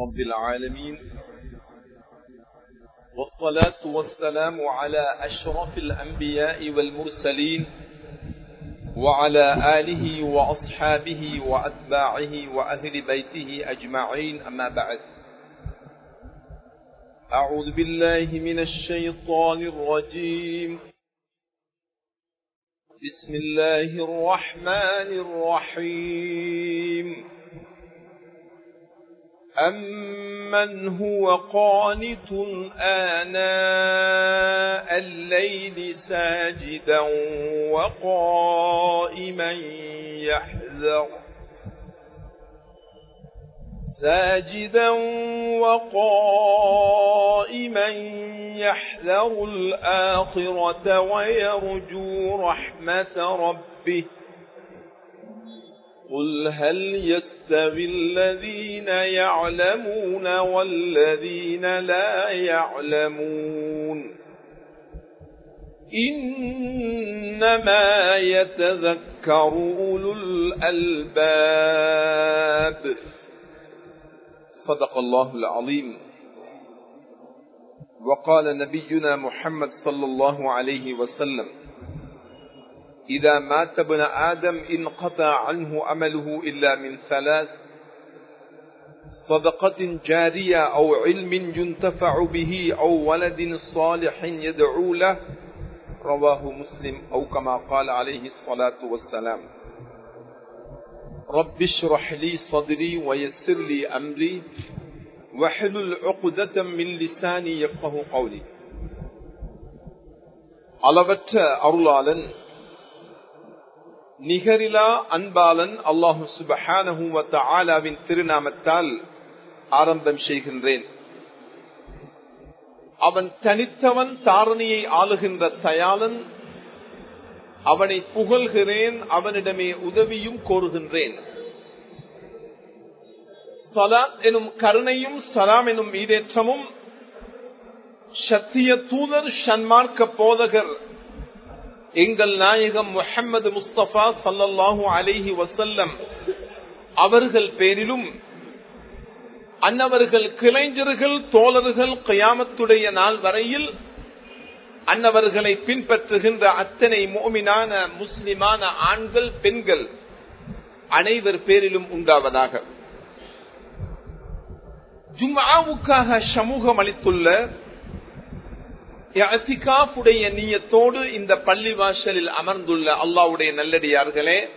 رب العالمين والصلاة والسلام على أشرف الأنبياء والمرسلين وعلى آله وأصحابه وأتباعه وأهل بيته أجمعين. أما بعد أعوذ بالله من الشيطان الرجيم. بسم الله الرحمن الرحيم. أمن هو قانت آناء الليل ساجدا وقائما يحذر ساجدا وقائما يحذر الآخرة ويرجو رحمة ربه قل هل يستوي الذين يعلمون والذين لا يعلمون إنما يتذكر أولو الألباب صدق الله العظيم. وقال نبينا محمد صلى الله عليه وسلم إذا مات ابن آدم انقطع عنه عمله إلا من ثلاث صدقة جارية أو علم ينتفع به أو ولد صالح يدعو له رواه مسلم أو كما قال عليه الصلاة والسلام رب اشرح لي صدري ويسر لي أمري وحلل عقدة من لساني يفقه قولي அளவற்ற அருளாளன் நிகரிலா அன்பாளன் அல்லாஹு சுபஹானஹுவின் திருநாமத்தால் ஆரம்பம் செய்கின்றேன். அவன் தனித்தவன் தாரணியை ஆளுகின்ற தயாளன் அவனை புகழ்கிறேன் அவனிடமே உதவியும் கோருகின்றேன். சலாம் எனும் கருணையும் சலாம் எனும் ஈடேற்றமும் சத்திய தூதர் சன்மார்க்க போதகர் எங்கள் நாயகம் முஹம்மது முஸ்தபா சல்லல்லாஹு அலிஹி வசல்லம் அவர்கள் பேரிலும் அன்னவர்கள் கிளைஞர்கள் தோழர்கள் கயாமத்துடைய நாள் வரையில் அன்னவர்களை பின்பற்றுகின்ற அத்தனை மோமினான முஸ்லிமான ஆண்கள் பெண்கள் அனைவர் பேரிலும் உண்டாவதாக. ஜும்மாவுக்காக சமூகம் அளித்துள்ள எத்திகாஃபுடைய நீயத்தோடு இந்த பள்ளி வாசலில் அமர்ந்துள்ள அல்லாவுடைய நல்லடியார்களே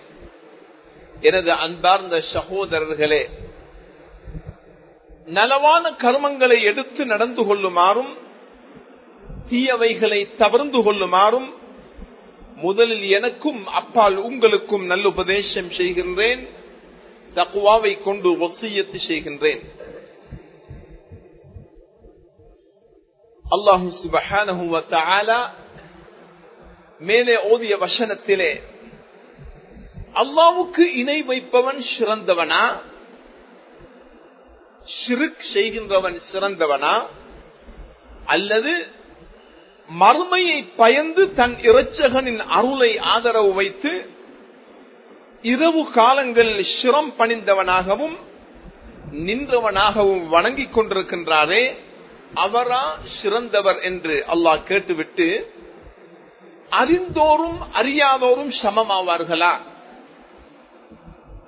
எனது அன்பார்ந்த சகோதரர்களே நலவான கர்மங்களை எடுத்து நடந்து கொள்ளுமாறும் தீயவைகளை தவிர்ந்து கொள்ளுமாறும் முதலில் எனக்கும் அப்பால் உங்களுக்கும் நல்ல உபதேசம் செய்கின்றேன் தக்குவாவை கொண்டு ஒசியத்து செய்கின்றேன். அல்லாஹு சுபஹான மேலே ஓதிய வசனத்திலே அல்லாவுக்கு இணை வைப்பவன் சிறந்தவனா ஷிருக் செய்கின்றவன் சிறந்தவனா அல்லது மறுமையை பயந்து தன் இறைச்சகனின் அருளை ஆதரவு வைத்து இரவு காலங்களில் சிரம் பணிந்தவனாகவும் நின்றவனாகவும் வணங்கிக் கொண்டிருக்கின்றாரே அவரா சிறந்தவர் என்று அல்லாஹ் கேட்டுவிட்டு அறிந்தோறும் அறியாதோரும் சமமாவார்களா?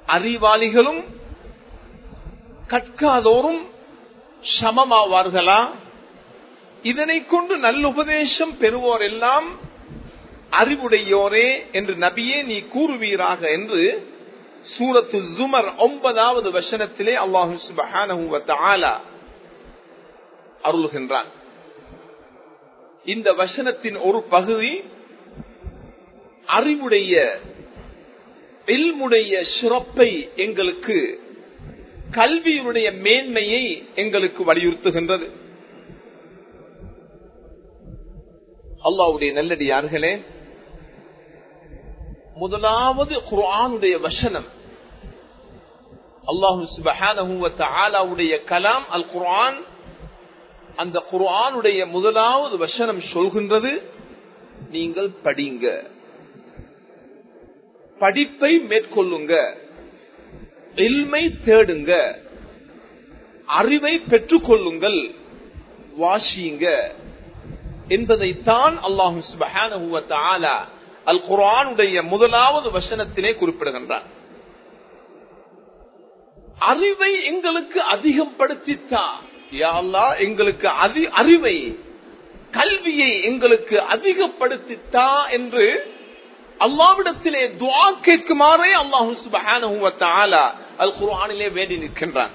அறிவாளிகளும் கற்காதோரும் சமமாவார்களா? இதனை கொண்டு நல்லுபதேசம் பெறுவோர் எல்லாம் அறிவுடையோரே என்று நபியே நீ கூறுவீராக என்று சூரத்து ஜுமர் ஒன்பதாவது வசனத்திலே அல்லாஹு சுபஹான அருள்கின்றான். இந்த வசனத்தின் ஒரு பகுதி அறிவுடைய இல்முடைய சிறப்பை எங்களுக்கு கல்வியுடைய மேன்மையை எங்களுக்கு வலியுறுத்துகின்றது. அல்லாவுடைய நல்லடியார்களே முதலாவது குரானுடைய வசனம். அல்லாஹு சுபஹானுடைய கலாம் அல் குரான் அந்த குரானுடைய முதலாவது வசனம் சொல்கின்றது நீங்கள் படிங்க. படிப்பை மேற்கொள்ளுங்க. தேடுங்க. அறிவை பெற்றுக் கொள்ளுங்கள் வாசியுங்க என்பதைத்தான் அல்லாஹு சுபஹானஹு அல் குரானுடைய முதலாவது வசனத்திலே குறிப்பிடுகின்றார் அறிவை எங்களுக்கு அதிகப்படுத்தித்தான் யா அல்லாஹ் எங்களுக்கு அதி அறிவை கல்வியை எங்களுக்கு அதிகப்படுத்தித்தா என்று அல்லாவிடத்திலே துவா கேட்குமாறே அல்லாஹு சுபஹானஹு அல் குர்ஆனிலே வேண்டி நிற்கின்றான்.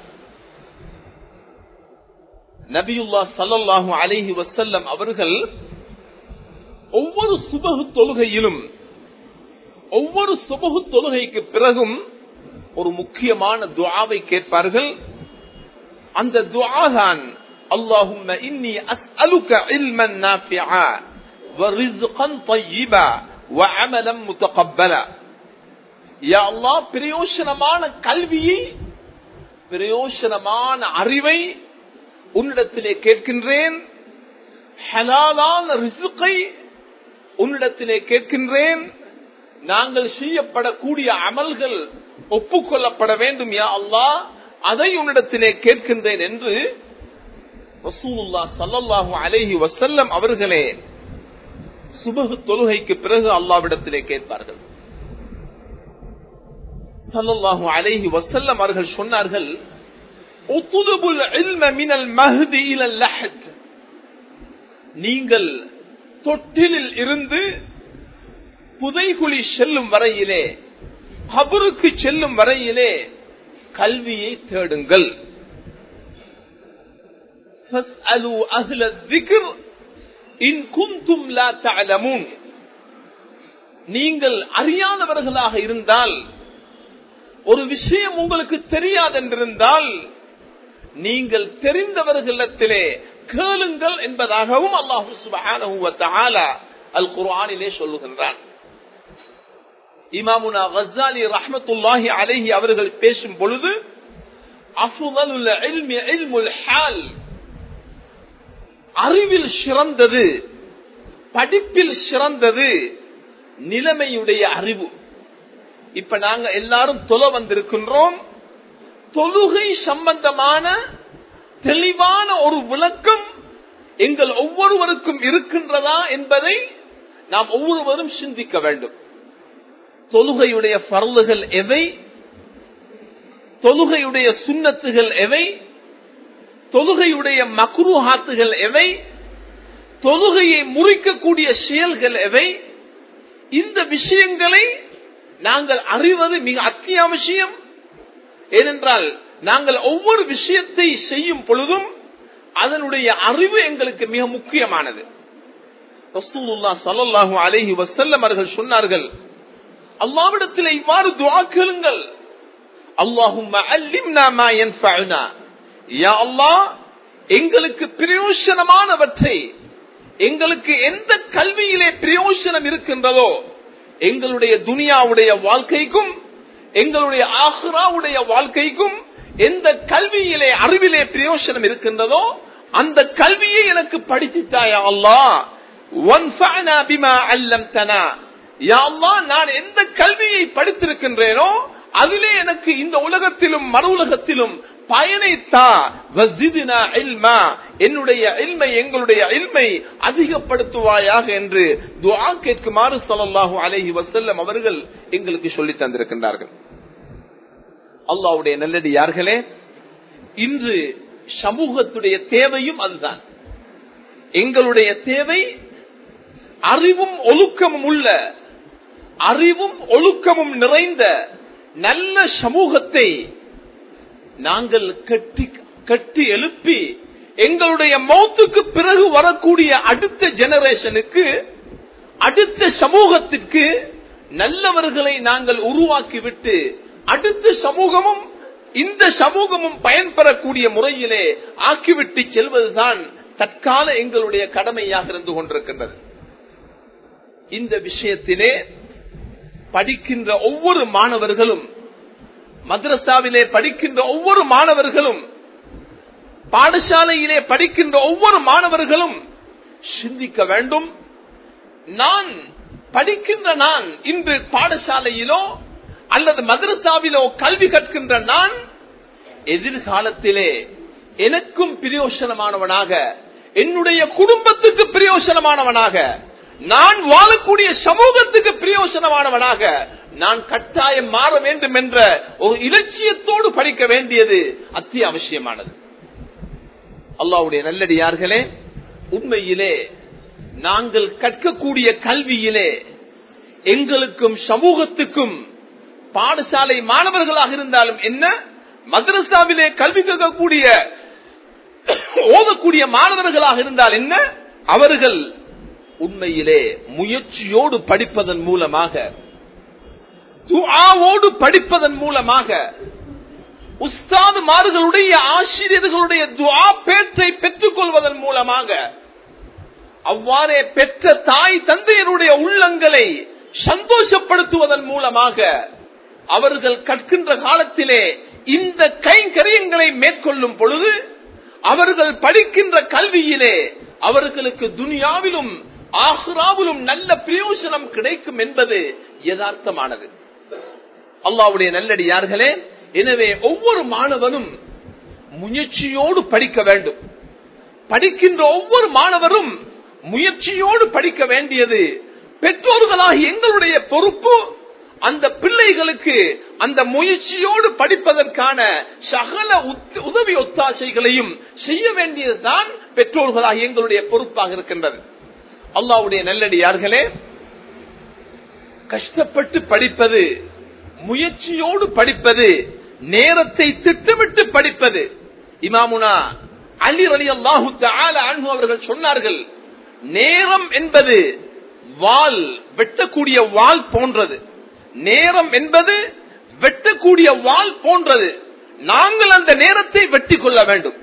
நபியுல்லா சல்லாஹூ அலிஹி வசல்லம் அவர்கள் ஒவ்வொரு சுபகு தொழுகையிலும் ஒவ்வொரு சுபகு தொழுகைக்கு பிறகும் ஒரு முக்கியமான துவாவை கேட்பார்கள். அந்த துஆ தான் اللهم إني أسألك علما نافعا ورزقا طيبا وعملا متقبلا يا الله பிரயோசனமான கல்வியை பிரயோசனமான அறிவை உன்னிடத்திலே கேட்கின்றேன் ஹலாலான ரிசுக்கை உன்னிடத்திலே கேட்கின்றேன் நாங்கள் செய்யப்படக்கூடிய அமல்கள் ஒப்புக்கொள்ளப்பட வேண்டும் யா அல்லாஹ் அதை உன்னிடத்திலே கேட்கின்றேன் என்று ரசூலுல்லா சல்லல்லாஹு அலைஹி வசல்லம் அவர்களே சுபகு தொழுகைக்கு பிறகு அல்லாவிடத்திலே கேட்பார்கள். சல்லல்லாஹு அலைஹி வசல்லம் அவர்கள் சொன்னார்கள் உத்துதுபுல் இல்ம மினல் மஹ்தி இலல் லஹத். நீங்கள் தொட்டிலில் இருந்து புதைகுழி செல்லும் வரையிலே கபருக்கு செல்லும் வரையிலே கல்வியை தேடுங்கள். நீங்கள் அறியாதவர்களாக இருந்தால் ஒரு விஷயம் உங்களுக்கு தெரியாதென்றிருந்தால் நீங்கள் தெரிந்தவர்களிடத்திலே கேளுங்கள் என்பதாகவும் அல்லாஹு அல் குர்ஆனிலே சொல்லுகின்றான். இமாமுனா கஸ்ஸாலி ரஹமத்துல்லாஹி அலஹி அவர்கள் பேசும் பொழுது ஹால். அறிவில் சிறந்தது படிப்பில் சிறந்தது நிலைமையுடைய அறிவு. இப்ப நாங்க எல்லாரும் தொலை வந்திருக்கின்றோம். தொழுகை சம்பந்தமான தெளிவான ஒரு விளக்கம் எங்கள் ஒவ்வொருவருக்கும் இருக்கின்றதா என்பதை நாம் ஒவ்வொருவரும் சிந்திக்க வேண்டும். தொழுகையுடைய பரலுகள் எவை? தொழுகையுடைய சுண்ணத்துகள் எவை? தொழுகையுடைய மக்ரூஹாத்துகள் எவை? தொழுகையை முறிக்கக்கூடிய செயல்கள் எவை? இந்த விஷயங்களை நாங்கள் அறிவது மிக அத்தியாவசியம். ஏனென்றால் நாங்கள் ஒவ்வொரு விஷயத்தை செய்யும் பொழுதும் அதனுடைய அறிவு எங்களுக்கு மிக முக்கியமானது. ரசூலுல்லா சல்லல்லாஹு அலைஹி அவர்கள் சொன்னார்கள் அல்லாவிடத்தில் இவ்வாறு துவா கேளுங்கள். அல்லிம்னா மா யா அல்லாஹ் எங்களுக்கு பிரயோசனமானவற்றை எங்களுக்கு எந்த கல்வியிலே பிரயோசனம் இருக்கின்றதோ எங்களுடைய துனியாவுடைய வாழ்க்கைக்கும் எங்களுடைய ஆஹ்ராவுடைய வாழ்க்கைக்கும் எந்த கல்வியிலே அறிவிலே பிரயோசனம் இருக்கின்றதோ அந்த கல்வியை எனக்கு படித்துத்தாயா அல்லாஹ். ஒன் அல்லம் தனா. யாம்மா நான் எந்த கல்வியை படித்திருக்கின்றேனோ அதிலே எனக்கு இந்த உலகத்திலும் மறு உலகத்திலும் பயனைத்தா என்னுடைய இல்மை எங்களுடைய இல்மை அதிகப்படுத்துவாயாக என்று துவா கேட்குமாறு ஸல்லல்லாஹு அலஹி வசல்லம் அவர்கள் எங்களுக்கு சொல்லி தந்திருக்கின்றார்கள். அல்லாஹுடைய நல்லடி யார்களே இன்று சமூகத்துடைய தேவையும் அதுதான். எங்களுடைய தேவை அறிவும் ஒழுக்கமும் உள்ள அறிவும் ஒழுக்கமும் நிறைந்த நல்ல சமூகத்தை நாங்கள் கட்டி கட்டி எழுப்பி எங்களுடைய மௌத்துக்கு பிறகு வரக்கூடிய அடுத்த ஜெனரேஷனுக்கு அடுத்த சமூகத்திற்கு நல்லவர்களை நாங்கள் உருவாக்கிவிட்டு அடுத்த சமூகமும் இந்த சமூகமும் பயன்பெறக்கூடிய முறையிலே ஆக்கிவிட்டு செல்வதுதான் தற்கால எங்களுடைய கடமையாக இருந்து கொண்டிருக்கின்றது. இந்த விஷயத்திலே படிக்கின்ற ஒவ்வொரு மாணவர்களும் மദ്രസാவிலே படிக்கின்ற ஒவ்வொரு மாணவர்களும் பாடசாலையிலே படிக்கின்ற ஒவ்வொரு மாணவர்களும் சிந்திக்க வேண்டும். நான் படிக்கின்ற நான் இன்று பாடசாலையிலோ அல்லது மதரசாவிலோ கல்வி கற்கின்ற நான் எதிர்காலத்திலே எனக்கும் பிரயோசனமானவனாக என்னுடைய குடும்பத்துக்கு பிரயோசனமானவனாக நான் வாழக்கூடிய சமூகத்துக்கு பிரயோசனமானவனாக நான் கட்டாயம் மாற வேண்டும் என்ற ஒரு இலட்சியத்தோடு படிக்க வேண்டியது அத்தியாவசியமானது. அல்லாவுடைய நல்லடியார்களே உண்மையிலே நாங்கள் கற்கக்கூடிய கல்வியிலே எங்களுக்கும் சமூகத்துக்கும் பாடசாலை மாணவர்களாக இருந்தாலும் என்ன மதரசாவிலே கல்வி கற்கக்கூடிய ஓதக்கூடிய மாணவர்களாக இருந்தால் என்ன அவர்கள் உண்மையிலே முயற்சியோடு படிப்பதன் மூலமாக துஆவோடு படிப்பதன் மூலமாக உஸ்தாது மார்களுடைய ஆசிரியர்களுடைய துஆ பேற்றை பெற்றுக் கொள்வதன் மூலமாக அவ்வாறே பெற்ற தாய் தந்தையருடைய உள்ளங்களை சந்தோஷப்படுத்துவதன் மூலமாக அவர்கள் கற்கின்ற காலத்திலே இந்த கைங்கரியங்களை மேற்கொள்ளும் பொழுது அவர்கள் படிக்கின்ற கல்வியிலே அவர்களுக்கு துனியாவிலும் ஆஹ்ராவிலும் நல்ல பிரயோஜனம் கிடைக்கும் என்பது யதார்த்தமானது. அல்லாவுடைய நல்லடியார்களே எனவே ஒவ்வொரு மாணவனும் முயற்சியோடு படிக்க வேண்டும். படிக்கின்ற ஒவ்வொரு மாணவரும் முயற்சியோடு படிக்க வேண்டியது பெற்றோர்களாக எங்களுடைய பொறுப்பு. அந்த பிள்ளைகளுக்கு அந்த முயற்சியோடு படிப்பதற்கான சகல உதவி ஒத்தாசைகளையும் செய்ய வேண்டியதுதான் பெற்றோர்களாக எங்களுடைய பொறுப்பாக இருக்கின்றது. அல்லாவுடைய நல்லடியார்களே கஷ்டப்பட்டு படிப்பது முயற்சியோடு படிப்பது நேரத்தை திட்டமிட்டு படிப்பது. இமாமுனா அலி அலி அல்லாஹு அன்பு அவர்கள் சொன்னார்கள் நேரம் என்பது வால் வெட்டக்கூடிய வால் போன்றது. நேரம் என்பது வெட்டக்கூடிய வால் போன்றது. நாங்கள் அந்த நேரத்தை வெட்டி கொள்ள வேண்டும்.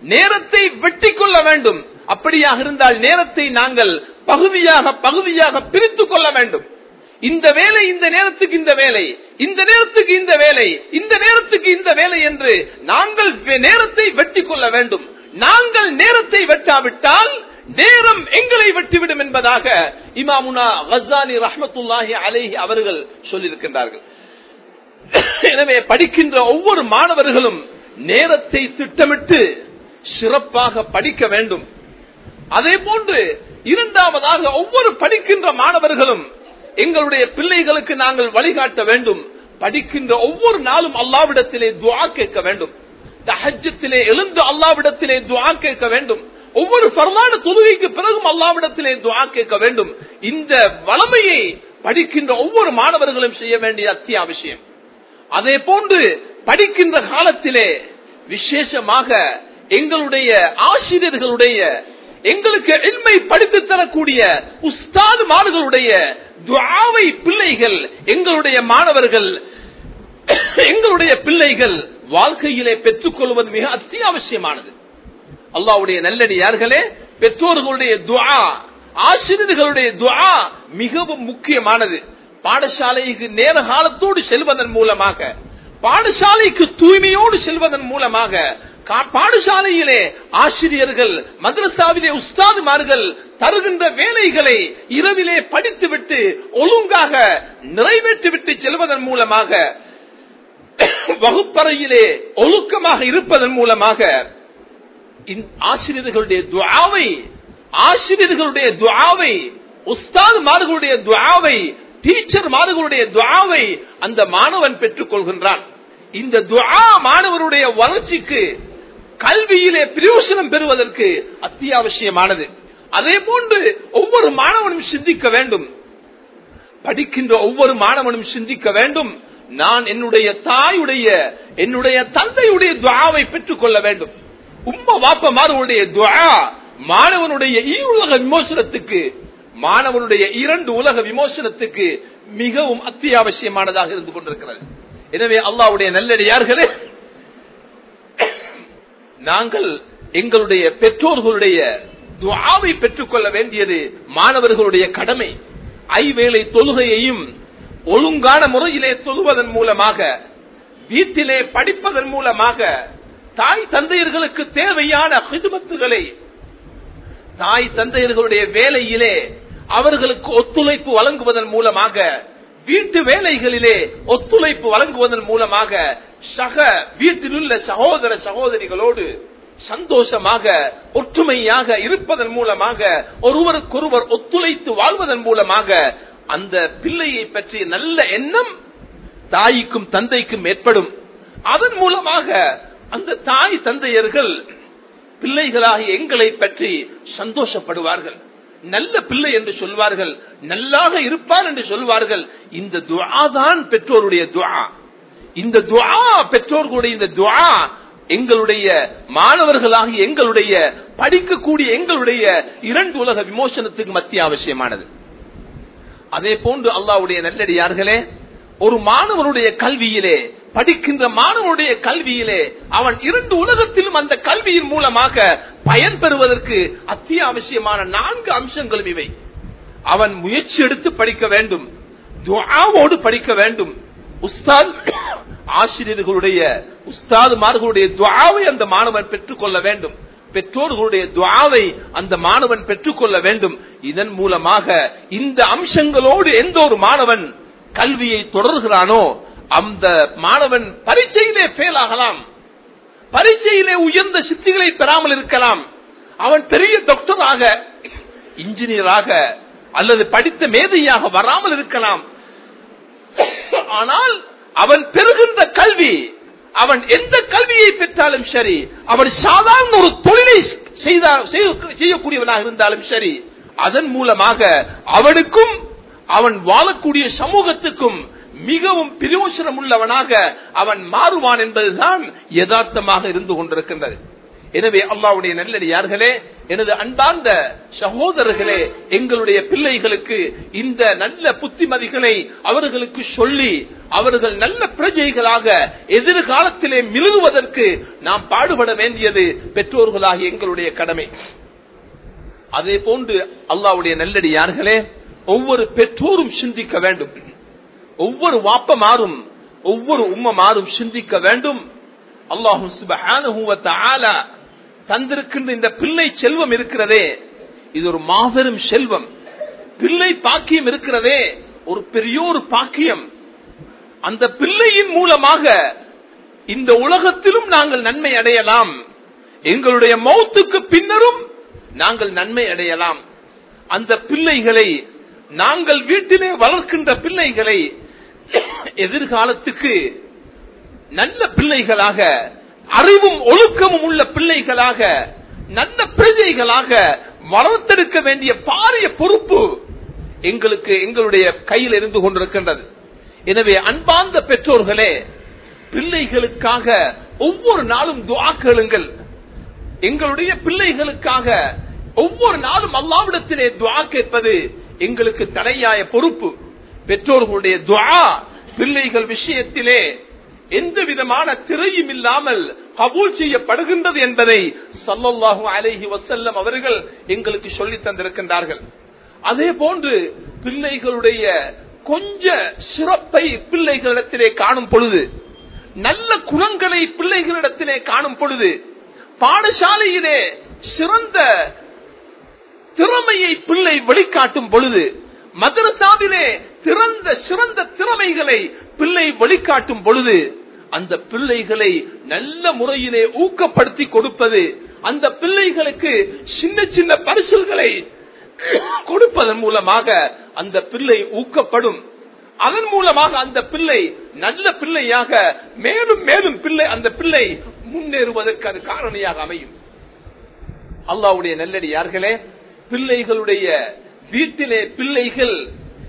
நேரத்தை வெட்டி கொள்ள வேண்டும். அப்படியாக இருந்தால் நேரத்தை நாங்கள் பகுதியாக பகுதியாக பிரித்து கொள்ள வேண்டும். இந்த வேலை இந்த நேரத்துக்கு இந்த வேலை இந்த நேரத்துக்கு இந்த வேலை இந்த நேரத்துக்கு இந்த வேலை என்று நாங்கள் நேரத்தை வெட்டி கொள்ள வேண்டும். நாங்கள் நேரத்தை வெட்டாவிட்டால் நேரம் எங்களை வெட்டிவிடும் என்பதாக இமாமுனா கசானி ரஹமத்துல்லாஹி அலேஹி அவர்கள் சொல்லியிருக்கின்றார்கள். எனவே படிக்கின்ற ஒவ்வொரு மாணவர்களும் நேரத்தை திட்டமிட்டு சிறப்பாக படிக்க வேண்டும். அதே போன்று இரண்டாவதாக ஒவ்வொரு படிக்கின்ற மாணவர்களும் எங்களுடைய பிள்ளைகளுக்கு நாங்கள் வழிகாட்ட வேண்டும். படிக்கின்ற ஒவ்வொரு நாளும் அல்லாவிடத்திலே துவா கேட்க வேண்டும். தஹஜத்திலே எழுந்து அல்லாவிடத்திலே துவா கேட்க வேண்டும். ஒவ்வொரு பரமான தொழுகைக்கு பிறகும் அல்லாவிடத்திலே துவா கேட்க வேண்டும். இந்த வளமையை படிக்கின்ற ஒவ்வொரு மாணவர்களும் செய்ய வேண்டிய அத்தியாவசியம். அதே போன்று படிக்கின்ற காலத்திலே விசேஷமாக எங்களுடைய ஆசிரியர்களுடைய எங்களுக்கு எண்மை படித்து தரக்கூடிய உஸ்தாது மாடுகளுடைய துவாவை பிள்ளைகள் எங்களுடைய மாணவர்கள் எங்களுடைய பிள்ளைகள் வாழ்க்கையிலே பெற்றுக் கொள்வது மிக அத்தியாவசியமானது. அல்லாவுடைய நல்லடியார்களே பெற்றோர்களுடைய துவா ஆசிரியர்களுடைய துவா மிகவும் முக்கியமானது. பாடசாலைக்கு நேர காலத்தோடு செல்வதன் மூலமாக பாடசாலைக்கு தூய்மையோடு செல்வதன் மூலமாக பாடசாலையிலே ஆசிரியர்கள் மதரசாவிலே உஸ்தாதுமார்கள் தருகின்ற வேலைகளை இரவிலே படித்துவிட்டு ஒழுங்காக நிறைவேற்றிவிட்டு செல்வதன் மூலமாக வகுப்பறையிலே ஒழுக்கமாக இருப்பதன் மூலமாக ஆசிரியர்களுடைய துவாவை ஆசிரியர்களுடைய துவாவை உஸ்தாது மார்களுடைய துவாவை டீச்சர் மார்களுடைய துவாவை அந்த மாணவன் பெற்றுக் கொள்கின்றான் இந்த துவா மாணவருடைய வளர்ச்சிக்கு கல்வியிலே பிரயோசனம் பெறுவதற்கு அத்தியாவசியமானது. அதே போன்று ஒவ்வொரு மாணவனும் சிந்திக்க வேண்டும். படிக்கின்ற ஒவ்வொரு மாணவனும் சிந்திக்க வேண்டும். நான் என்னுடைய தாயுடைய என்னுடைய தந்தையுடைய துவாவை பெற்றுக் கொள்ள வேண்டும். உம்ம வாப்பமாருடைய துவா மாணவனுடைய உலக விமோசனத்துக்கு மாணவனுடைய இரண்டு உலக விமோசனத்துக்கு மிகவும் அத்தியாவசியமானதாக இருந்து கொண்டிருக்கிறது. எனவே அல்லாவுடைய நல்லடியார்களே நாங்கள் எங்களுடைய பெற்றோர்களுடைய துவாவை பெற்றுக்கொள்ள வேண்டியது மாணவர்களுடைய கடமை. ஐவேளை தொழுகையையும் ஒழுங்கான முறையிலே தொழுவதன் மூலமாக வீட்டிலே படிப்பதன் மூலமாக தாய் தந்தையர்களுக்கு தேவையான ஹிதுமத்துகளை தாய் தந்தையர்களுடைய வேலையிலே அவர்களுக்கு ஒத்துழைப்பு வழங்குவதன் மூலமாக வீட்டு வேலைகளிலே ஒத்துழைப்பு வழங்குவதன் மூலமாக சக வீட்டிலுள்ள சகோதர சகோதரிகளோடு சந்தோஷமாக ஒற்றுமையாக இருப்பதன் மூலமாக ஒருவருக்கொருவர் ஒத்துழைத்து வாழ்வதன் மூலமாக அந்த பிள்ளையை பற்றிய நல்ல எண்ணம் தாய்க்கும் தந்தைக்கும் ஏற்படும். அதன் மூலமாக அந்த தாய் தந்தையர்கள் பிள்ளைகளாகிய எங்களை பற்றி சந்தோஷப்படுவார்கள். நல்ல பிள்ளை என்று சொல்வார்கள் நல்லாக இருப்பார் என்று சொல்வார்கள். இந்த துவா தான் பெற்றோருடைய துவா இந்த துவா பெற்றோர்களுடைய இந்த துவா எங்களுடைய மாணவர்களாகி எங்களுடைய படிக்கக்கூடிய எங்களுடைய இரண்டு உலக விமோசனத்துக்கு மத்திய அவசியமானது. அதே போன்று அல்லாவுடைய நல்லடியார்களே ஒரு மாணவனுடைய கல்வியிலே படிக்கின்ற மாணவனுடைய கல்வியிலே அவன் இரண்டு உலகத்திலும் அந்த கல்வியின் மூலமாக பயன் பெறுவதற்கு அத்தியாவசியமான நான்கு அம்சங்களும் இவை. அவன் முயற்சி எடுத்து படிக்க வேண்டும். துவாவோடு படிக்க வேண்டும். உஸ்தாத் ஆசிரியர்களுடைய உஸ்தாதுமார்களுடைய துவாவை அந்த மாணவன் பெற்றுக்கொள்ள வேண்டும். பெற்றோர்களுடைய துவாவை அந்த மாணவன் பெற்றுக்கொள்ள வேண்டும். இதன் மூலமாக இந்த அம்சங்களோடு எந்த ஒரு மாணவன் கல்வியை தொடர்கிறானோ அந்த மாணவன் பரீட்சையிலே ஃபெயில் ஆகலாம். பரீட்சையிலே உயர்ந்த சித்திகளை பெறாமல் இருக்கலாம். அவன் பெரிய டாக்டராக இன்ஜினியராக அல்லது படித்த மேதையாக வராமல் இருக்கலாம். ஆனால் அவன் பெறுகின்ற கல்வி அவன் எந்த கல்வியை பெற்றாலும் சரி அவன் சாதாரண ஒரு தொழிலை செய்யக்கூடியவனாக இருந்தாலும் சரி அதன் மூலமாக அவனுக்கும் அவன் வாழக்கூடிய சமூகத்துக்கும் மிகவும் பிரயோசனம் உள்ளவனாக அவன் மாறுவான் என்பதுதான் யதார்த்தமாக இருந்து கொண்டிருக்கின்றது. எனவே அல்லாவுடைய நல்லடியார்களே எனது அன்பார்ந்த சகோதரர்களே எங்களுடைய பிள்ளைகளுக்கு இந்த நல்ல புத்திமதிகளை அவர்களுக்கு சொல்லி அவர்கள் நல்ல பிரஜைகளாக எதிர்காலத்திலே மிருகுவதற்கு நாம் பாடுபட வேண்டியது பெற்றோர்களாகிய எங்களுடைய கடமை. அதே போன்று அல்லாவுடைய நல்லடியார்களே ஒவ்வொரு பெற்றோரும் சிந்திக்க வேண்டும். ஒவ்வொரு வாப்பமாறும் ஒவ்வொரு உம்மமாறும் சிந்திக்க வேண்டும். அல்லாஹும் சுப்ஹானஹு தந்திருக்கின்ற இந்த பிள்ளை செல்வம் இருக்கிறதே இது ஒரு மாபெரும் செல்வம். பிள்ளை பாக்கியம் இருக்கிறதே ஒரு பெரிய ஒரு பாக்கியம். அந்த பிள்ளையின் மூலமாக இந்த உலகத்திலும் நாங்கள் நன்மை அடையலாம். எங்களுடைய மௌத்துக்கு பின்னரும் நாங்கள் நன்மை அடையலாம். அந்த பிள்ளைகளை நாங்கள் வீட்டிலே வளர்க்கின்ற பிள்ளைகளை எதிர்காலத்துக்கு நல்ல பிள்ளைகளாக அறிவும் ஒழுக்கமும் உள்ள பிள்ளைகளாக நல்ல பிரஜைகளாக வளர்த்தெடுக்க வேண்டிய பாரிய பொறுப்பு எங்களுக்கு எங்களுடைய கையில் இருந்து கொண்டிருக்கின்றது. எனவே அன்பார்ந்த பெற்றோர்களே பிள்ளைகளுக்காக ஒவ்வொரு நாளும் துவா கேளுங்கள். எங்களுடைய பிள்ளைகளுக்காக ஒவ்வொரு நாளும் அல்லாவிடத்திலே துவா கேட்பது எங்களுக்கு தலையாய பொறுப்பு. பெற்றோர்களுடைய துவா பிள்ளைகள் விஷயத்திலே எந்த விதமான திரையும் இல்லாமல் கபூல் செய்யப்படுகின்றது என்பதை சல்லல்லாஹு அலஹி வசல்லம் அவர்கள் எங்களுக்கு சொல்லித் தந்திருக்கின்றார்கள். அதே போன்று பிள்ளைகளுடைய கொஞ்ச சிறப்பை பிள்ளைகளிடத்திலே காணும் பொழுது நல்ல குணங்களை பிள்ளைகளிடத்திலே காணும் பொழுது பாடசாலையிலே சிறந்த திறமையை பிள்ளை வெளிக்காட்டும் பொழுது மதரசாவிலே திறந்த சிறந்த திறமைகளை பிள்ளை வெளிக்காட்டும் பொழுது அந்த பிள்ளைகளை நல்ல முறையிலே ஊக்கப்படுத்தி கொடுப்பது அந்த பிள்ளைகளுக்கு சின்ன சின்ன பரிசல்களை கொடுப்பதன் மூலமாக அந்த பிள்ளை ஊக்கப்படும். அதன் மூலமாக அந்த பிள்ளை நல்ல பிள்ளையாக மேலும் மேலும் பிள்ளை அந்த பிள்ளை முன்னேறுவதற்கு அது காரணியாக அமையும். அல்லாவுடைய நல்லடியார்களே பிள்ளைகளுடைய வீட்டிலே பிள்ளைகள்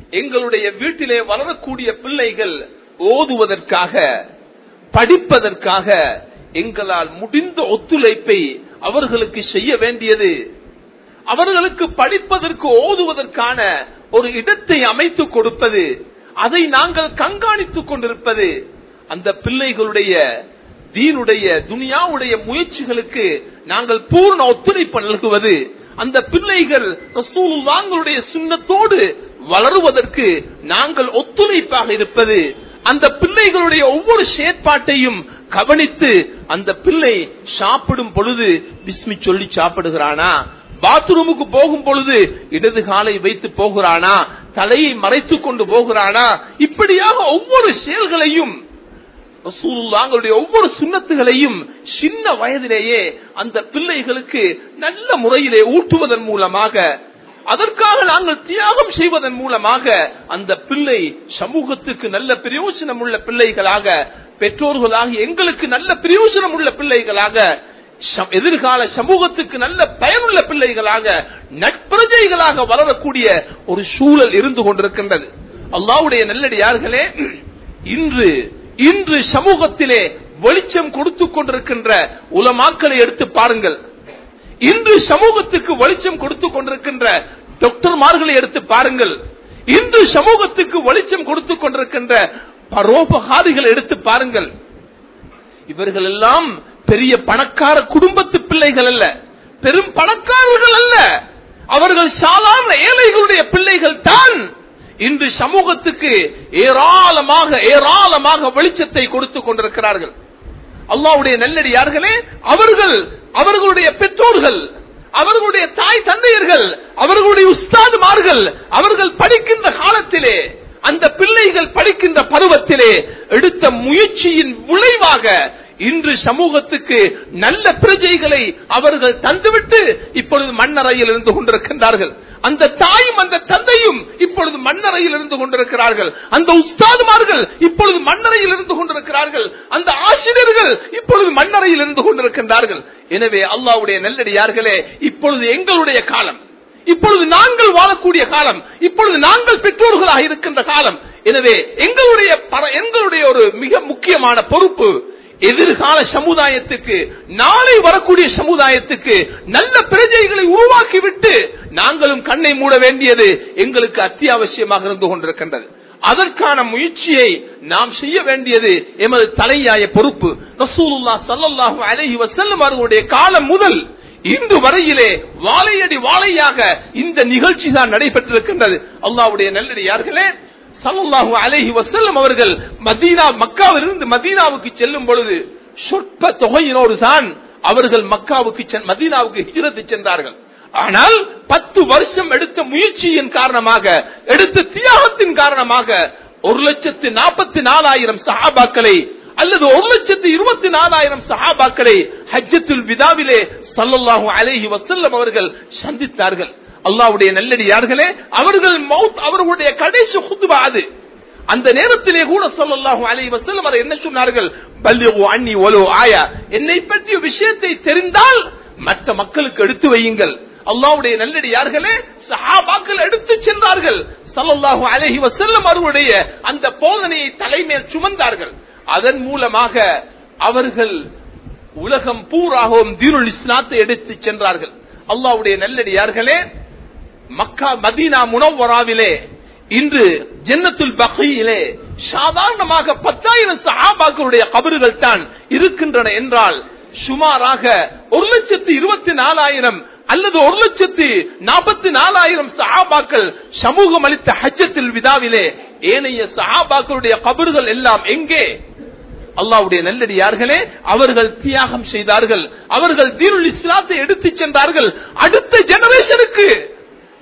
எங்களுடைய வீட்டிலே வளரக்கூடிய பிள்ளைகள் ஓதுவதற்காக படிப்பதற்காக எங்களால் முடிந்த ஒத்துழைப்பை அவர்களுக்கு செய்ய வேண்டியது. அவர்களுக்கு படிப்பதற்கு ஓதுவதற்கான ஒரு இடத்தை அமைத்து கொடுப்பது அதை நாங்கள் கண்காணித்துக் கொண்டிருப்பது அந்த பிள்ளைகளுடைய தீனுடைய துனியாவுடைய முயற்சிகளுக்கு நாங்கள் பூர்ண ஒத்துழைப்பு நல்குவது அந்த பிள்ளைகள் ரசூலுல்லாங்களுடைய சுண்ணத்தோடு வளருவதற்கு நாங்கள் ஒத்துழைப்பாக இருப்பது அந்த பிள்ளைகளுடைய ஒவ்வொரு செயற்பாட்டையும் கவனித்து அந்த பிள்ளை சாப்பிடும் பொழுது பிஸ்மி சொல்லி சாப்பிடுகிறானா? பாத்ரூமுக்கு போகும் பொழுது இடது காலை வைத்து போகிறானா? தலையை மறைத்துக் கொண்டு போகிறானா? இப்படியாக ஒவ்வொரு செயல்களையும் ரசூலுல்லாங்களுடைய ஒவ்வொரு சுண்ணத்துகளையும் சின்ன வயதிலேயே அந்த பிள்ளைகளுக்கு நல்ல முறையிலே ஊட்டுவதன் மூலமாக அதற்காக நாங்கள் தியாகம் செய்வதன் மூலமாக அந்த பிள்ளை சமூகத்துக்கு நல்ல பிரயோஜனம் உள்ள பிள்ளைகளாக பெற்றோர்களாக எங்களுக்கு நல்ல பிரயோஜனம் உள்ள பிள்ளைகளாக எதிர்கால சமூகத்துக்கு நல்ல பயனுள்ள பிள்ளைகளாக நட்பிரஜைகளாக வளரக்கூடிய ஒரு சூழல் இருந்து கொண்டிருக்கின்றது. அல்லாவுடைய நல்லடியார்களே இன்று இன்று சமூகத்திலே வெளிச்சம் கொடுத்து கொண்டிருக்கின்ற உலமாக்களை எடுத்து பாருங்கள். இன்று சமூகத்துக்கு வெளிச்சம் கொடுத்து கொண்டிருக்கின்ற டாக்டர்மார்களை எடுத்து பாருங்கள். இன்று சமூகத்துக்கு வெளிச்சம் கொடுத்து கொண்டிருக்கின்ற பரோபகாரிகளை எடுத்து பாருங்கள். இவர்கள் எல்லாம் பெரிய பணக்கார குடும்பத்து பிள்ளைகள் அல்ல. பெரும் பணக்காரர்கள் அல்ல. அவர்கள் சாதாரண ஏழைகளுடைய பிள்ளைகள் தான். இன்று சமூகத்துக்கு ஏராளமாக ஏராளமாக வெளிச்சத்தை கொடுத்து கொண்டிருக்கிறார்கள். அல்லாவுடைய நல்லடியார்களே அவர்கள் அவர்களுடைய பெற்றோர்கள் அவர்களுடைய தாய் தந்தையர்கள் அவர்களுடைய உஸ்தாதுமார்கள் அவர்கள் படிக்கின்ற காலத்திலே அந்த பிள்ளைகள் படிக்கின்ற பருவத்திலே எடுத்த முயற்சியின் விளைவாக இன்று சமூகத்துக்கு நல்ல பிரஜைகளை அவர்கள் தந்துவிட்டு இப்பொழுது மண்ணறையில் இருந்து கொண்டிருக்கின்றார்கள். அந்த தாயும் அந்த தந்தையும் இப்பொழுது மண்ணறையில் இருந்து கொண்டிருக்கிறார்கள். அந்த உஸ்தாதுமார்கள் இப்பொழுது மண்ணறையில் இருந்து கொண்டிருக்கிறார்கள். அந்த ஆசிரியர்கள் இப்பொழுது மண்ணறையில் இருந்து கொண்டிருக்கின்றார்கள். எனவே அல்லாவுடைய நெல்லடியார்களே இப்பொழுது எங்களுடைய காலம். இப்பொழுது நாங்கள் வாழக்கூடிய காலம். இப்பொழுது நாங்கள் பெற்றோர்களாக இருக்கின்ற காலம். எனவே எங்களுடைய எங்களுடைய ஒரு மிக முக்கியமான பொறுப்பு எதிர்கால சமுதாயத்துக்கு நாளை வரக்கூடிய சமுதாயத்துக்கு நல்ல பிரஜைகளை உருவாக்கிவிட்டு நாங்களும் கண்ணை மூட வேண்டியது எங்களுக்கு அத்தியாவசியமாக இருந்து கொண்டிருக்கின்றது. அதற்கான முயற்சியை நாம் செய்ய வேண்டியது எமது தலையாய பொறுப்பு. ரசூலுல்லா ஸல்லல்லாஹு அவர்களுடைய காலம் முதல் இன்று வரையிலே வாழையடி வாழையாக இந்த நிகழ்ச்சி தான் நடைபெற்றிருக்கின்றது. அல்லாவுடைய நல்லடியார்களே சல்லல்லாஹு அலஹி வசல்லம் அவர்கள் மதீனா மக்காவிலிருந்து மதீனாவுக்கு செல்லும் பொழுது சொற்ப தொகையினோடு தான் அவர்கள் மக்காவுக்கு மதீனாவுக்கு ஹிஜரத்து சென்றார்கள். ஆனால் பத்து வருஷம் எடுத்த முயற்சியின் காரணமாக எடுத்த தியாகத்தின் காரணமாக ஒரு லட்சத்து நாற்பத்தி நாலாயிரம் சஹாபாக்களை அல்லது ஒரு லட்சத்து இருபத்தி நாலாயிரம் சஹாபாக்களை ஹஜ்ஜத்துல் விதாவிலே சல்லல்லாஹு அலைஹி வசல்லம் அவர்கள் சந்தித்தார்கள். அல்லாவுடைய நல்லடியார்களே அவர்கள் மவுத் அவர்களுடைய கடைசி ஹுத்பா அது. அந்த நேரத்திலே கூட ஸல்லல்லாஹு அலைஹி வஸல்லம் அவர் என்ன சொன்னார்கள்? பல்லியோ அண்ணி வலு ஆயா. என்னை பற்றிய விஷயத்தை தெரிந்தால் மற்ற மக்களுக்கு எடுத்து வையுங்கள். அல்லாஹ்வுடைய நல்லடியார்களே சஹாபாக்கள் எடுத்து சென்றார்கள். சல்லாஹு அலஹி வசல்லம் அவர்களுடைய அந்த போதனையை தலைமையில் சுமந்தார்கள். அதன் மூலமாக அவர்கள் உலகம் பூராகவும் தீனுல் இஸ்லாத்தை எடுத்து சென்றார்கள். அல்லாஹ்வுடைய நல்லடியார்களே மக்கா மதீனா முனவராவிலே இன்று ஜென்னத்துல் பகையிலே சாதாரணமாக பத்தாயிரம் சஹாபாக்களுடைய கபறுகள் தான் இருக்கின்றன என்றால் சுமாராக ஒரு லட்சத்து இருபத்தி நாலாயிரம் அல்லது ஒரு லட்சத்தி நாற்பத்தி நாலாயிரம் சஹாபாக்கள் சமூகம் அளித்த ஹஜ்ஜத்தில் விதாவிலே ஏனைய சஹாபாக்களுடைய கபறுகள் எல்லாம் எங்கே? அல்லாவுடைய நல்லடியார்களே அவர்கள் தியாகம் செய்தார்கள் அவர்கள் தீருள் இஸ்லாத்தை எடுத்துச் சென்றார்கள் அடுத்த ஜெனரேஷனுக்கு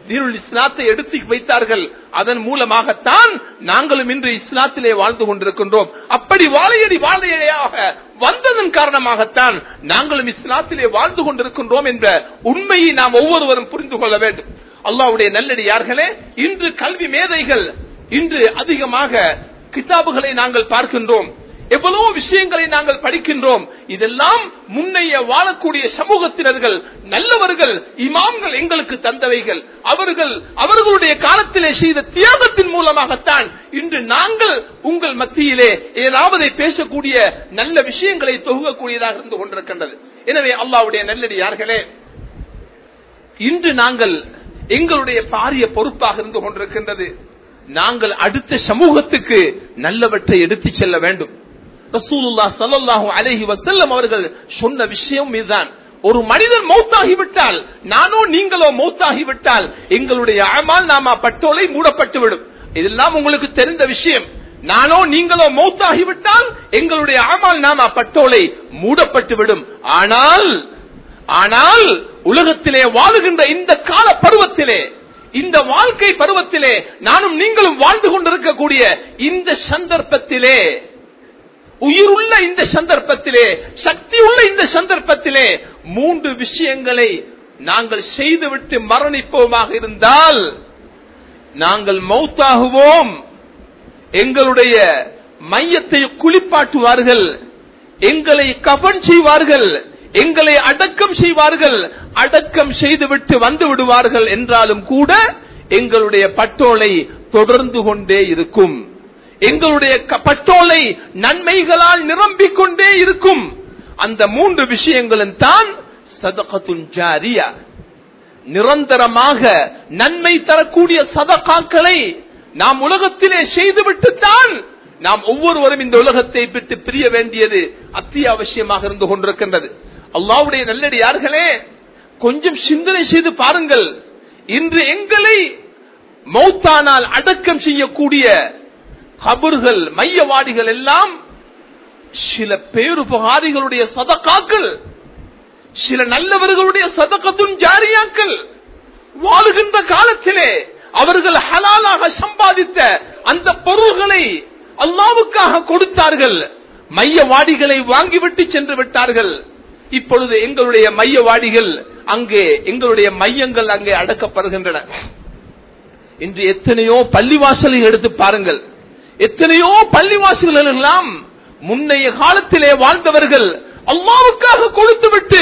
தீருள் இஸ்லாத்தை எடுத்து வைத்தார்கள். அதன் மூலமாகத்தான் நாங்களும் இன்று இஸ்லாத்திலே வாழ்ந்து கொண்டிருக்கின்றோம். அப்படி வாழையடி வாழையடியாக வந்ததன் காரணமாகத்தான் நாங்களும் இஸ்லாத்திலே வாழ்ந்து கொண்டிருக்கின்றோம் என்ற உண்மையை நாம் ஒவ்வொருவரும் புரிந்து கொள்ள வேண்டும். அல்லாவுடைய நல்லடியார்களே இன்று கல்வி மேதைகள் இன்று அதிகமாக கிதாபுகளை நாங்கள் பார்க்கின்றோம். எவ்வளவு விஷயங்களை நாங்கள் படிக்கின்றோம். இதெல்லாம் முன்னைய வாழக்கூடிய சமூகத்தினர்கள் நல்லவர்கள் இமாம்கள் எங்களுக்கு தந்தவைகள். அவர்கள் அவர்களுடைய காலத்திலே செய்த தியாகத்தின் மூலமாகத்தான் இன்று நாங்கள் உங்கள் மத்தியிலே ஏதாவது பேசக்கூடிய நல்ல விஷயங்களை தொகுக்கக்கூடியதாக இருந்து கொண்டிருக்கின்றது. எனவே அல்லாவுடைய நல்லடியார்களே இன்று நாங்கள் எங்களுடைய பாரிய பொறுப்பாக இருந்து கொண்டிருக்கின்றது. நாங்கள் அடுத்த சமூகத்துக்கு நல்லவற்றை எடுத்துச் செல்ல வேண்டும். ரசூலுல்லா சல்லாஹூ அலஹி வசல்லம் அவர்கள் சொன்ன விஷயம் இதுதான். ஒரு மனிதன் மௌத்தாகிவிட்டால் நானோ நீங்களோ மௌத்தாகிவிட்டால் எங்களுடைய அமால் நாம பட்டோலை மூடப்பட்டு விடும். இதெல்லாம் உங்களுக்கு தெரிந்த விஷயம். நானோ நீங்களோ மௌத்தாகிவிட்டால் எங்களுடைய அமால் நாமா பட்டோலை மூடப்பட்டு விடும். ஆனால் ஆனால் உலகத்திலே வாழுகின்ற இந்த கால பருவத்திலே இந்த வாழ்க்கை பருவத்திலே நானும் நீங்களும் வாழ்ந்து கொண்டிருக்கக்கூடிய இந்த சந்தர்ப்பத்திலே உயிருள்ள இந்த சந்தர்ப்பத்திலே சக்தி உள்ள இந்த சந்தர்ப்பத்திலே மூன்று விஷயங்களை நாங்கள் செய்துவிட்டு மரணிப்போமாக இருந்தால் நாங்கள் மௌத்தாகுவோம். எங்களுடைய மையத்தை குளிப்பாட்டுவார்கள். எங்களை கபன் செய்வார்கள். எங்களை அடக்கம் செய்வார்கள். அடக்கம் செய்துவிட்டு வந்து விடுவார்கள் என்றாலும் கூட எங்களுடைய பட்டோலை தொடர்ந்து கொண்டே இருக்கும். எங்களுடைய க- பட்டோலை நன்மைகளால் நிரம்பிக் கொண்டே இருக்கும். அந்த மூன்று விஷயங்களும் தான் சதகத்துன் ஜாரியா. நிரந்தரமாக நன்மை தரக்கூடிய சதகாக்களை நாம் உலகத்திலே செய்துவிட்டுத்தான் நாம் ஒவ்வொருவரும் இந்த உலகத்தை விட்டு பிரிய வேண்டியது அத்தியாவசியமாக இருந்து கொண்டிருக்கின்றது. அல்லாவுடைய நல்லடியார்களே கொஞ்சம் சிந்தனை செய்து பாருங்கள். இன்று எங்களை மௌத்தானால் அடக்கம் செய்யக்கூடிய கபர்கள் மையவாடிகள் எல்லாம் சில பேருபகாரிகளுடைய சதக்காக்கள் சில நல்லவர்களுடைய சதகத்தும் ஜாரியாக்கள் வாழுகின்ற காலத்திலே அவர்கள் ஹலாலாக சம்பாதித்த அந்த பொருள்களை அல்லாவுக்காக கொடுத்தார்கள். மையவாடிகளை வாங்கிவிட்டு சென்று விட்டார்கள். இப்பொழுது எங்களுடைய மையவாடிகள் அங்கே எங்களுடைய மையங்கள் அங்கே அடக்கப்படுகின்றன. இன்று எத்தனையோ பள்ளிவாசலை எடுத்து பாருங்கள். எத்தனையோ பள்ளிவாசிகள் எல்லாம் முன்னைய காலத்திலே வாழ்ந்தவர்கள் அல்லாவுக்காக கொடுத்துவிட்டு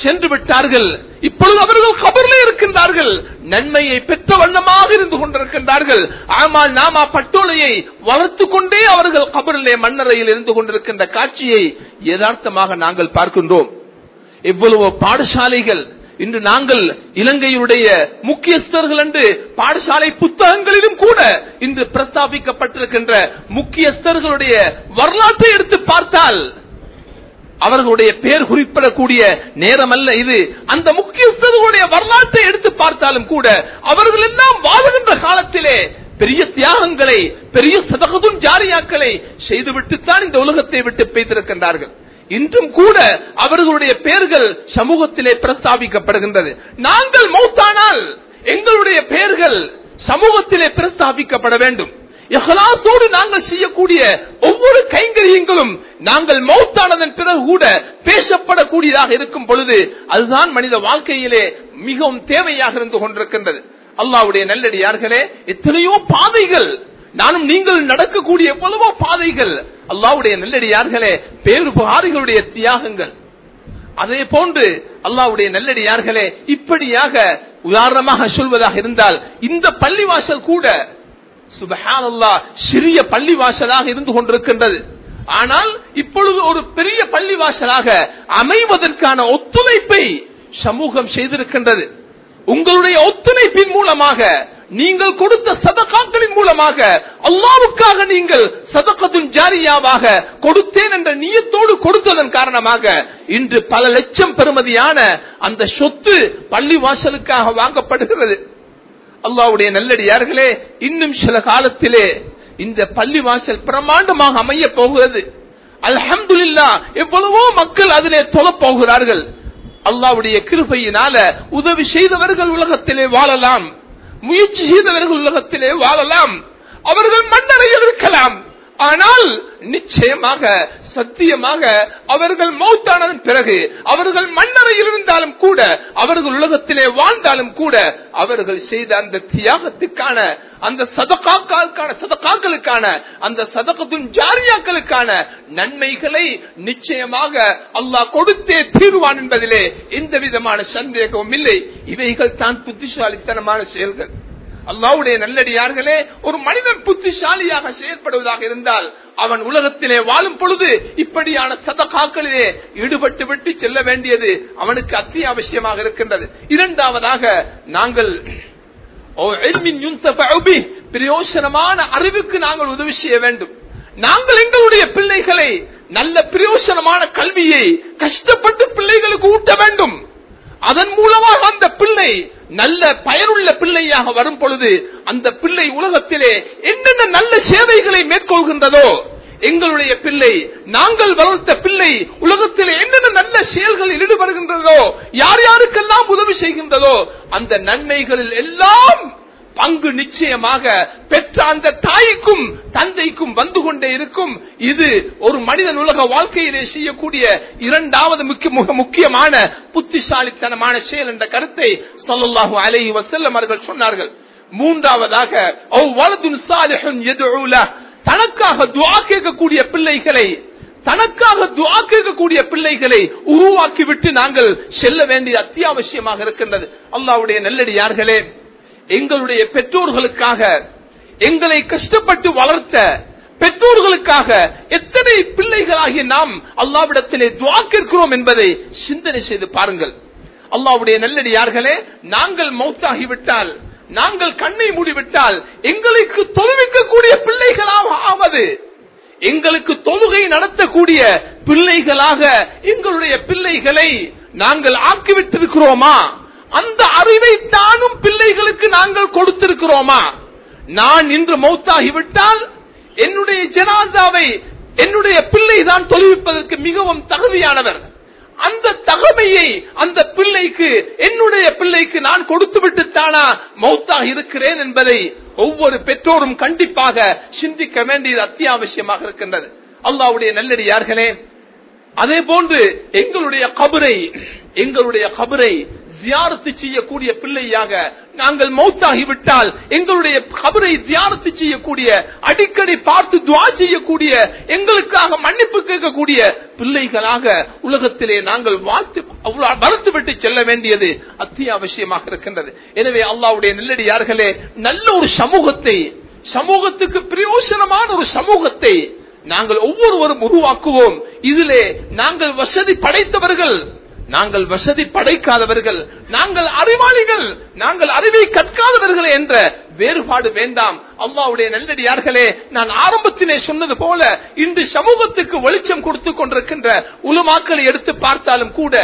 சென்று விட்டார்கள். இப்பொழுது அவர்கள் கபர்ல இருக்கின்றார்கள். நன்மையை பெற்ற வண்ணமாக இருந்து கொண்டிருக்கின்றார்கள். ஆனால் நாமா பட்டோலையை வளர்த்து கொண்டே அவர்கள் கபரிலே மண்ணறையில் இருந்து கொண்டிருக்கின்ற காட்சியை யதார்த்தமாக நாங்கள் பார்க்கின்றோம். எவ்வளவு பாடசாலைகள் இன்று நாங்கள் இலங்கையுடைய முக்கியஸ்தர்கள் என்று பாடசாலை புத்தகங்களிலும் கூட இன்று பிரஸ்தாபிக்கப்பட்டிருக்கின்ற முக்கியஸ்தர்களுடைய வரலாற்றை எடுத்து பார்த்தால் அவர்களுடைய பெயர் குறிப்பிடக்கூடிய நேரம் அல்ல இது. அந்த முக்கியஸ்தர்களுடைய வரலாற்றை எடுத்து பார்த்தாலும் கூட அவர்கள் எல்லாம் வாழுகின்ற காலத்திலே பெரிய தியாகங்களை பெரிய சதகதும் ஜாரியாக்களை செய்துவிட்டுத்தான் இந்த உலகத்தை விட்டு பெய்திருக்கின்றார்கள் இன்றும் கூட அவர்களுடைய பெயர்கள் சமூகத்திலே பிரஸ்தாபிக்கப்படுகின்றது. நாங்கள் மௌத்தானால் எங்களுடைய பெயர்கள் சமூகத்திலே பிரஸ்தாபிக்கப்பட வேண்டும். எஹலாசோடு நாங்கள் செய்யக்கூடிய ஒவ்வொரு கைங்கரியங்களும் நாங்கள் மௌத்தானதன் பிறகு கூட பேசப்படக்கூடியதாக இருக்கும் பொழுது அதுதான் மனித வாழ்க்கையிலே மிகவும் தேவையாக இருந்து கொண்டிருக்கின்றது. அல்லாவுடைய நல்லடியார்களே எத்தனையோ பாதைகள் நானும் நீங்கள் நடக்கக்கூடிய எவ்வளவோ பாதைகள். அல்லாவுடைய நல்லடியார்களே பேருபகாரிகளுடைய தியாகங்கள். அதே போன்று அல்லாவுடைய நல்லடியார்களே இப்படியாக உதாரணமாக சொல்வதாக இருந்தால் இந்த பள்ளிவாசல் கூட சுபஹானல்லா சிறிய பள்ளிவாசலாக இருந்து கொண்டிருக்கின்றது. ஆனால் இப்பொழுது ஒரு பெரிய பள்ளிவாசலாக அமைவதற்கான ஒத்துழைப்பை சமூகம் செய்திருக்கின்றது. உங்களுடைய ஒத்துழைப்பின் மூலமாக நீங்கள் கொடுத்த சதகாக்களின் மூலமாக அல்லாவுக்காக நீங்கள் சதகத்தும் ஜாரியாவாக கொடுத்தேன் என்ற நீயத்தோடு கொடுத்ததன் காரணமாக இன்று பல லட்சம் பெறுமதியான அந்த சொத்து பள்ளி வாசலுக்காக வாங்கப்படுகிறது. அல்லாவுடைய நல்லடியார்களே இன்னும் சில காலத்திலே இந்த பள்ளி வாசல் பிரமாண்டமாக அமைய போகிறது. அல்ஹம்துலில்லா எவ்வளவோ மக்கள் அதிலே தொழப் போகிறார்கள். அல்லாவுடைய கிருபையினால உதவி செய்தவர்கள் உலகத்திலே வாழலாம். முயற்சி செய்தவர்கள் உலகத்திலே வாழலாம். அவர்கள் மன்னரையில் இருக்கலாம். ஆனால் நிச்சயமாக சத்தியமாக அவர்கள் மௌத்தானதன் பிறகு அவர்கள் மன்னரையில் இருந்தாலும் கூட அவர்கள் உலகத்திலே வாழ்ந்தாலும் கூட அவர்கள் செய்த அந்த தியாகத்துக்கான அந்த சதகாக்களுக்கான சதகாக்களுக்கான அந்த சதகத்தின் ஜாரியாக்களுக்கான நன்மைகளை நிச்சயமாக அல்லாஹ் கொடுத்தே தீர்வான் என்பதிலே எந்த விதமான சந்தேகமும் இல்லை. இவைகள் தான் புத்திசாலித்தனமான செயல்கள். அல்லாவுடைய நல்லடியார்களே ஒரு மனிதன் புத்திசாலியாக செயல்படுவதாக இருந்தால் அவன் உலகத்திலே வாழும் பொழுது இப்படியான சதகாக்களிலே ஈடுபட்டு விட்டு செல்ல வேண்டியது அவனுக்கு அத்தியாவசியமாக இருக்கின்றது. இரண்டாவதாக நாங்கள் பிரயோசனமான அறிவுக்கு நாங்கள் உதவி செய்ய வேண்டும். நாங்கள் எங்களுடைய பிள்ளைகளை நல்ல பிரயோசனமான கல்வியை கஷ்டப்பட்டு பிள்ளைகளுக்கு ஊட்ட வேண்டும். அதன் மூலமாக அந்த பிள்ளை நல்ல பயனுள்ள பிள்ளையாக வரும் பொழுது அந்த பிள்ளை உலகத்திலே என்னென்ன நல்ல சேவைகளை மேற்கொள்கின்றதோ எங்களுடைய பிள்ளை நாங்கள் வளர்த்த பிள்ளை உலகத்தில் என்னென்ன நல்ல செயல்களில் ஈடுபடுகின்றதோ யார் யாருக்கெல்லாம் உதவி செய்கின்றதோ அந்த நன்மைகளில் எல்லாம் பங்கு நிச்சயமாக பெற்ற அந்த தாய்க்கும் தந்தைக்கும் வந்து கொண்டே இருக்கும். இது ஒரு மனிதன் உலக வாழ்க்கையிலே செய்யக்கூடிய இரண்டாவது முக்கிய மிக முக்கியமான புத்திசாலித்தனமான செயல் என்ற கருத்தை ஸல்லல்லாஹு அலைஹி வசல்லம் அவர்கள் சொன்னார்கள். மூன்றாவதாக தனக்காக துவா கேட்கக்கூடிய பிள்ளைகளை தனக்காக துவா கேட்கக்கூடிய பிள்ளைகளை உருவாக்கிவிட்டு நாங்கள் செல்ல வேண்டிய அத்தியாவசியமாக இருக்கின்றது. அல்லாவுடைய நெல்லடியார்களே எங்களுடைய பெற்றோர்களுக்காக எங்களை கஷ்டப்பட்டு வளர்த்த பெற்றோர்களுக்காக எத்தனை பிள்ளைகளாகிய நாம் அல்லாவிடத்திலே துவாக்கிருக்கிறோம் கேட்கிறோம் என்பதை சிந்தனை செய்து பாருங்கள். அல்லாவுடைய நல்லடியார்களே நாங்கள் மௌத்தாகிவிட்டால் நாங்கள் கண்ணை மூடிவிட்டால் எங்களுக்கு தொழுவிக்கக்கூடிய பிள்ளைகளாக ஆவது. எங்களுக்கு தொழுகை நடத்தக்கூடிய பிள்ளைகளாக எங்களுடைய பிள்ளைகளை நாங்கள் ஆக்கிவிட்டிருக்கிறோமா? அந்த அறிவை தானும் பிள்ளைகளுக்கு நாங்கள் கொடுத்திருக்கிறோமா? நான் இன்று மௌத்தாகிவிட்டால் என்னுடைய ஜனாதாவை என்னுடைய பிள்ளை தான் தொழில்விப்பதற்கு மிகவும் தகுதியானவர். அந்த தகமையை அந்த பிள்ளைக்கு என்னுடைய பிள்ளைக்கு நான் கொடுத்து விட்டுத்தானா மௌத்தாக இருக்கிறேன் என்பதை ஒவ்வொரு பெற்றோரும் கண்டிப்பாக சிந்திக்க வேண்டியது அத்தியாவசியமாக இருக்கின்றது. அல்லாவுடைய நல்லடியார்களே அதே போன்று எங்களுடைய கபரை எங்களுடைய கபரை ஜியாரத்து செய்யக்கூடிய பிள்ளையாக நாங்கள் மௌத்தாகிவிட்டால் எங்களுடைய கபரை ஜியாரத்து செய்யக்கூடிய அடிக்கடி பார்த்து துவா செய்யக்கூடிய எங்களுக்காக மன்னிப்பு கேட்கக்கூடிய பிள்ளைகளாக உலகத்திலே நாங்கள் வாழ்த்து வளர்த்து விட்டு செல்ல வேண்டியது அத்தியாவசியமாக இருக்கின்றது. எனவே அல்லாவுடைய நெல்லடியார்களே நல்ல ஒரு சமூகத்தை சமூகத்துக்கு பிரயோசனமான ஒரு சமூகத்தை நாங்கள் ஒவ்வொருவரும் உருவாக்குவோம். இதிலே நாங்கள் வசதி படைத்தவர்கள் நாங்கள் வசதி படைக்காதவர்கள் நாங்கள் அறிவாளிகள் நாங்கள் அறிவை கற்காதவர்கள் என்ற வேறுபாடு வேண்டாம். அம்மாவுடைய நல்லடியார்களே நான் ஆரம்பத்திலே சொன்னது போல இன்று சமூகத்துக்கு வெளிச்சம் கொடுத்து கொண்டிருக்கின்ற உலுமாக்களை எடுத்து பார்த்தாலும் கூட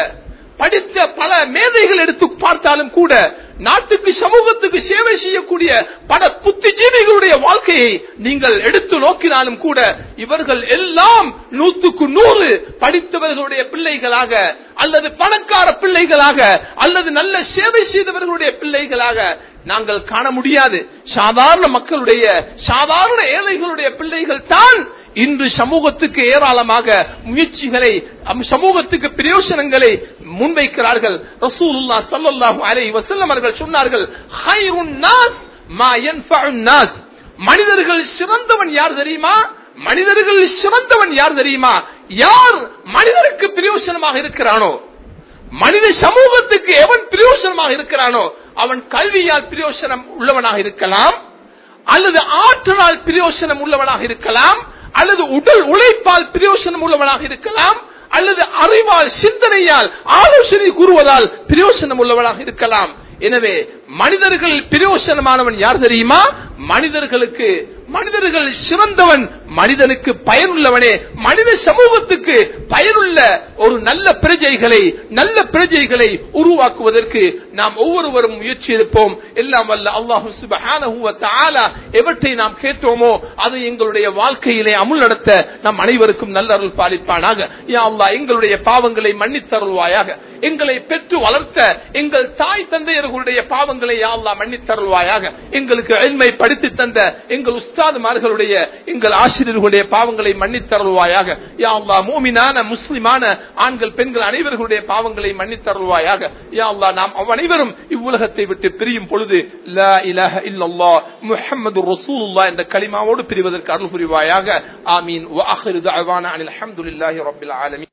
படித்த பல மேதைகள் எடுத்து பார்த்தாலும் கூட நாட்டுக்கு சமூகத்துக்கு சேவை செய்யக்கூடிய பல புத்திஜீவிகளுடைய வாழ்க்கையை நீங்கள் எடுத்து நோக்கினாலும் கூட இவர்கள் எல்லாம் நூத்துக்கு நூறு படித்தவர்களுடைய பிள்ளைகளாக அல்லது பணக்கார பிள்ளைகளாக அல்லது நல்ல சேவை செய்தவர்களுடைய பிள்ளைகளாக நாங்கள் காண முடியாது. சாதாரண மக்களுடைய சாதாரண ஏழைகளுடைய பிள்ளைகள் தான் இன்று சமூகத்துக்கு ஏராளமாக முயற்சிகளை சமூகத்துக்கு பிரயோசனங்களை முன்வைக்கிறார்கள். ரசூலுல்லா ஸல்லல்லாஹு அலை வசல்லம் அவர்கள் சொன்னார்கள் மனிதர்கள் சிறந்தவன் யார் தெரியுமா? மனிதர்கள் சிறந்தவன் யார் தெரியுமா? யார் மனிதருக்கு பிரயோசனமாக இருக்கிறானோ? மனித சமூகத்துக்கு எவன் பிரயோசனமாக இருக்கிறானோ? அவன் கல்வியால் பிரயோசனம் உள்ளவனாக இருக்கலாம் அல்லது ஆற்றலால் பிரயோசனம் உள்ளவனாக இருக்கலாம் அல்லது உடல் உழைப்பால் பிரயோசனம் உள்ளவனாக இருக்கலாம் அல்லது அறிவால் சிந்தனையால் ஆலோசனை கூறுவதால் பிரயோசனம் உள்ளவனாக இருக்கலாம். எனவே மனிதர்கள் பிரயோசனமானவன் யார் தெரியுமா? மனிதர்களுக்கு மனிதர்கள் சிறந்தவன் மனிதனுக்கு பயனுள்ளவனே. மனித சமூகத்துக்கு பயனுள்ள ஒரு நல்ல பிரஜைகளை நல்ல பிரஜைகளை உருவாக்குவதற்கு நாம் ஒவ்வொருவரும் முயற்சி எடுப்போம். எல்லாம் வல்ல அல்லாஹு எவற்றை நாம் கேட்டோமோ அதை எங்களுடைய வாழ்க்கையிலே அமுல் நடத்த நம் அனைவருக்கும் நல்ல அருள் பாலிப்பானாக. யா அல்லா எங்களுடைய பாவங்களை மன்னித்தருள்வாயாக. எங்களை பெற்று வளர்த்த எங்கள் தாய் தந்தையர்களுடைய பாவங்களை யா அல்லா மன்னித்தருள்வாயாக. எங்களுக்கு எல்மை படித்து தந்த எங்கள் உஸ்தாதுமார்களுடைய எங்கள் ஆசிரியர்களுடைய பாவங்களை மன்னித்தருள்வாயாக. யா அல்லாஹ் மூமினான முஸ்லிமான ஆண்கள் பெண்கள் அனைவர்களுடைய பாவங்களை மன்னித்தருள்வாயாக. யா அல்லாஹ் நாம் அனைவரும் இவ்வுலகத்தை விட்டு பிரியும் பொழுது லா இலாஹ இல்லல்லாஹ் முஹம்மது ரசூலுல்லா என்ற களிமாவோடு பிரிவதற்கு அருள் புரிவாயாக. ஆமீன். வ ஆகிரு அனில் ஹம்துலில்லாஹி ரப்பில் ஆலமீன்.